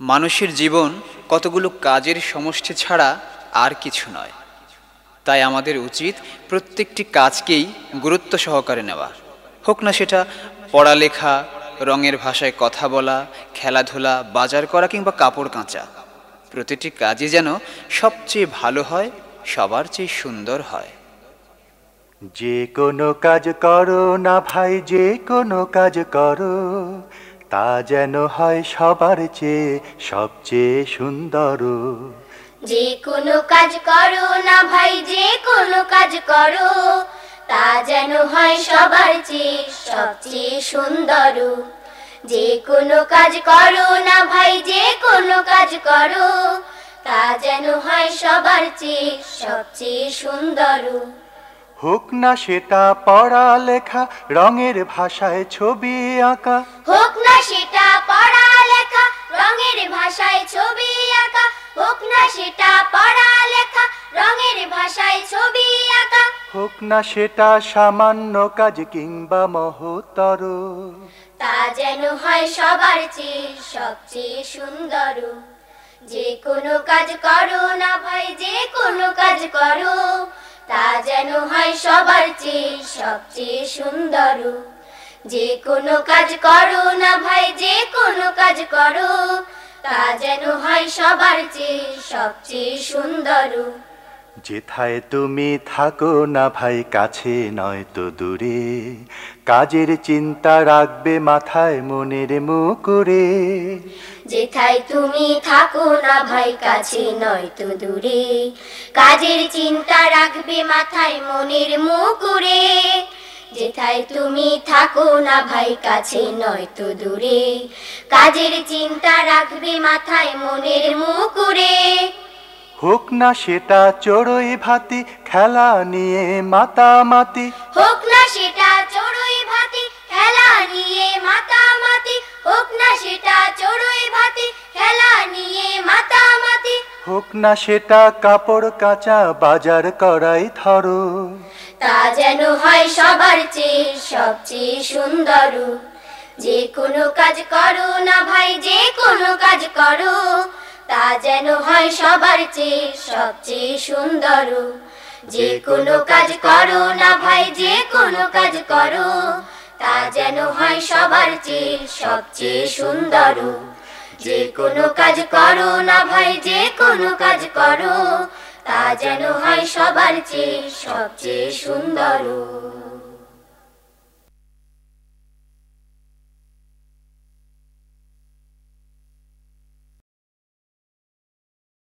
মানুষের জীবন কতগুলো কাজের সমষ্টি ছাড়া আর কিছু নয়। তাই আমাদের উচিত প্রত্যেকটি কাজকেই গুরুত্ব সহকারে নেওয়া। হোক না সেটা পড়ালেখা, রঙের ভাষায় কথা বলা, খেলাধুলা, বাজার করা কিংবা কাপড় কাঁচা। প্রতিটি কাজই যেন সবচেয়ে ভালো হয়, সবার চেয়ে সুন্দর হয়। যে কোনো কাজ করো না ভাই, যে কোনো কাজ করো। তা যেন হয় সবার চেয়ে সবচেয়ে সুন্দর। যে কোনো কাজ করো না ভাই, যে কোনো কাজ করো, তা যেন হয় সবার চেয়ে সবচেয়ে সুন্দর। যে কোনো কাজ করো না ভাই, যে কোনো কাজ করো, তা যেন হয় সবার চেয়ে সবচেয়ে সুন্দর। হোক না সেটা পড়ালেখা রঙের ভাষায় ছবি আঁকা। হোক না সেটা পড়ালেখা রঙের ভাষায় ছবি আঁকা। হোক না সেটা পড়ালেখা রঙের ভাষায় ছবি আঁকা। হোক না সেটা সামান্য কাজ কিংবা মহতর তা যেন হয় সবার চেয়ে সবচেয়ে সুন্দর। যে কোনো কাজ করো না ভাই যে কোনো কাজ করো। তা যেন হয় সবার চেয়ে সবচেয়ে সুন্দর। যে কোনো কাজ করো না ভাই, যে কোনো কাজ করো, তা যেন হয় সবার চেয়ে সবচেয়ে সুন্দর। যেথায় তুমি থাকো না ভাই, কাছে নয় তো দূরে। কাজের চিন্তা রাখবে মাথায়, মনের মুকুরে। যেথায় তুমি থাকো না ভাই, কাছে নয় তো দূরে। কাজের চিন্তা রাখবে মাথায়, মনের মুকুরে। যেথায় তুমি থাকো না ভাই, কাছে নয় তো দূরে। কাজের চিন্তা রাখবে মাথায়, মনের মুকুরে। হোক না সেটা চড়ই ভাতি খেলা নিয়ে মাতামাতি। হোক না সেটা চড়ুই ভাতি খেলা নিয়ে মাতামাতি। হোক না সেটা চড়ুই ভাতি খেলা নিয়ে মাতামাতি। হোক না সেটা কাপড় কাঁচা বাজার করাই ধরো। তা যেন হয় সবার চেয়ে সবচেয়ে সুন্দর। যে কোনো কাজ করো না ভাই যে কোনো কাজ করো। তা যেন হয় সবার চেয়ে সবচেয়ে সুন্দর। যে কোনো কাজ করো না ভাই যে কোনো কাজ করো, তা যেন হয় সবার চেয়ে সবচেয়ে সুন্দর। যে কোনো কাজ করো না ভাই যে কোনো কাজ করো, তা যেন হয় সবার চেয়ে সবচেয়ে সুন্দর।